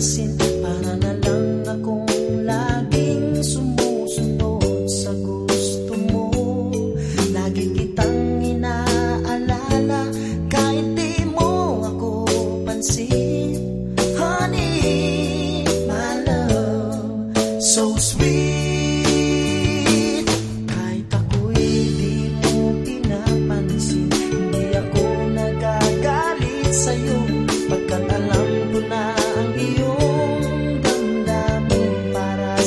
pansin Para na laging sumusunod sa gusto mo. Lagi kitang inaalala kahit ako pansin.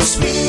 speed.